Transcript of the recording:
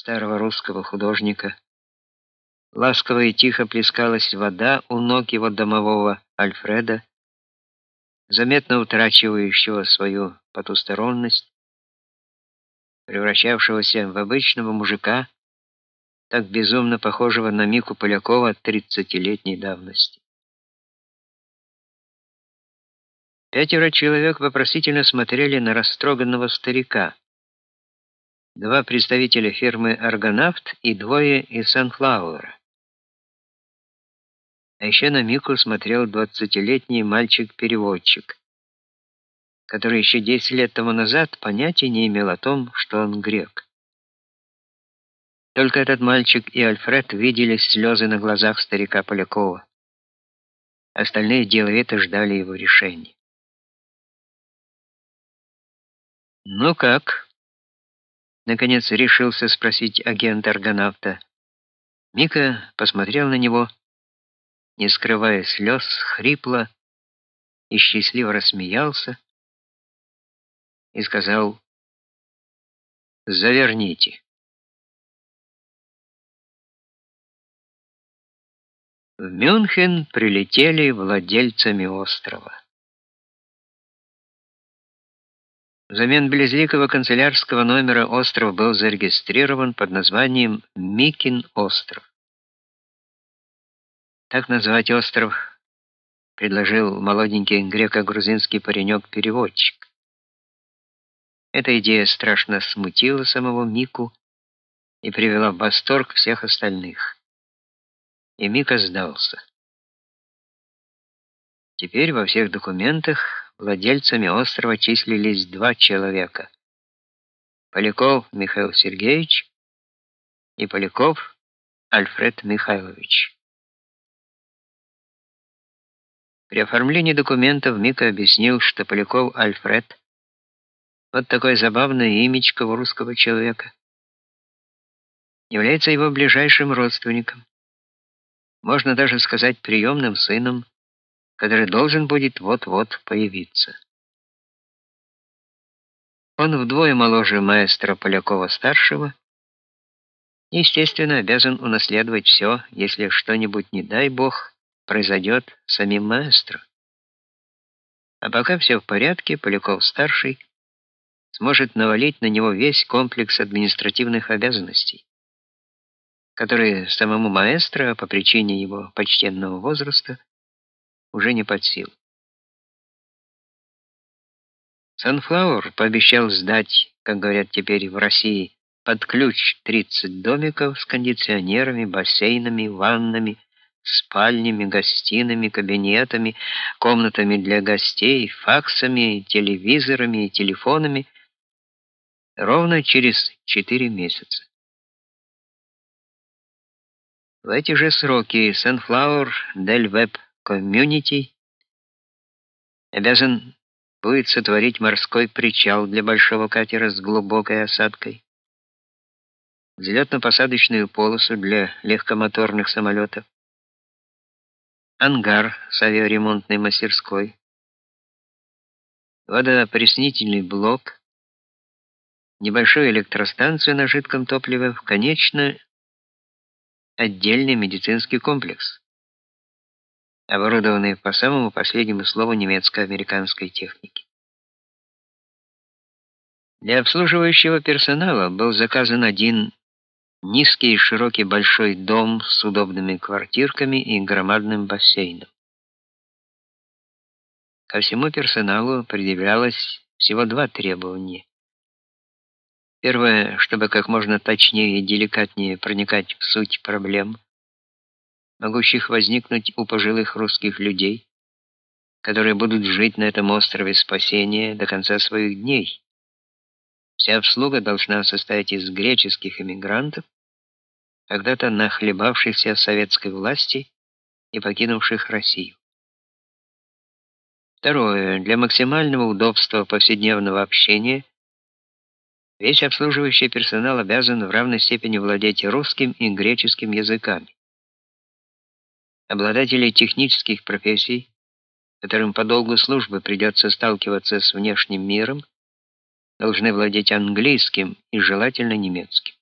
старого русского художника. Ласково и тихо плескалась вода у ног его домового Альфреда, заметно утрачивающего свою потусторонность, превращавшегося в обычного мужика, так безумно похожего на Мику Полякова тридцатилетней давности. Пятеро человек вопросительно смотрели на растроганного старика. Два представителя фирмы Аргонавт и двое из Санфлауэра. А еще на Мику смотрел двадцатилетний мальчик-переводчик, который еще десять лет тому назад понятия не имел о том, что он грек. Только этот мальчик и Альфред видели слезы на глазах старика Полякова. Остальные деловито ждали его решения. Ну как? Наконец решился спросить агент Аргонавта. Мика посмотрел на него, не скрывая слез, хрипло и счастливо рассмеялся и сказал: "Заверните". В Мюнхен прилетели владельцами острова. Взамен безликого канцелярского номера остров был зарегистрирован под названием Микин остров. Так назвать остров предложил молоденький греко-грузинский паренек-переводчик. Эта идея страшно смутила самого Мику и привела в восторг всех остальных. И Мика сдался. Теперь во всех документах Владельцами острова числились два человека: Поляков Михаил Сергеевич и Поляков Альфред Михайлович. При оформлении документов Мика объяснил, что Поляков Альфред вот такое забавное имечко у русского человека является его ближайшим родственником. Можно даже сказать приемным сыном который должен будет вот-вот появиться. Он вдвое моложе маэстро Полякова-старшего естественно, обязан унаследовать все, если что-нибудь, не дай бог, произойдет самим маэстро. А пока все в порядке, Поляков-старший сможет навалить на него весь комплекс административных обязанностей, которые самому маэстро по причине его почтенного возраста уже не под силу. Sunflower пообещал сдать, как говорят теперь в России, под ключ 30 домиков с кондиционерами, бассейнами, ваннами, спальнями, гостиными, кабинетами, комнатами для гостей, факсами, телевизорами и телефонами ровно через 4 месяца. В эти же сроки Sunflower Del Web комьюнити. Обязан будет сотворить морской причал для большого катера с глубокой осадкой, взлетно-посадочную полосу для легкомоторных самолетов, ангар с авиаремонтной мастерской, водопреснительный блок, небольшую электростанцию на жидком топливе, в конечно отдельный медицинский комплекс оборудованные по самому последнему слову немецко-американской техники. Для обслуживающего персонала был заказан один низкий и широкий большой дом с удобными квартирками и громадным бассейном. Ко всему персоналу предъявлялось всего два требования. Первое, чтобы как можно точнее и деликатнее проникать в суть проблем могущих возникнуть у пожилых русских людей, которые будут жить на этом острове спасения до конца своих дней. Вся обслуга должна состоять из греческих эмигрантов, когда-то нахлебавшихся советской власти и покинувших Россию. Второе, для максимального удобства повседневного общения весь обслуживающий персонал обязан в равной степени владеть русским и греческим языками. Обладатели технических профессий, которым по долгу службы придется сталкиваться с внешним миром, должны владеть английским и желательно немецким.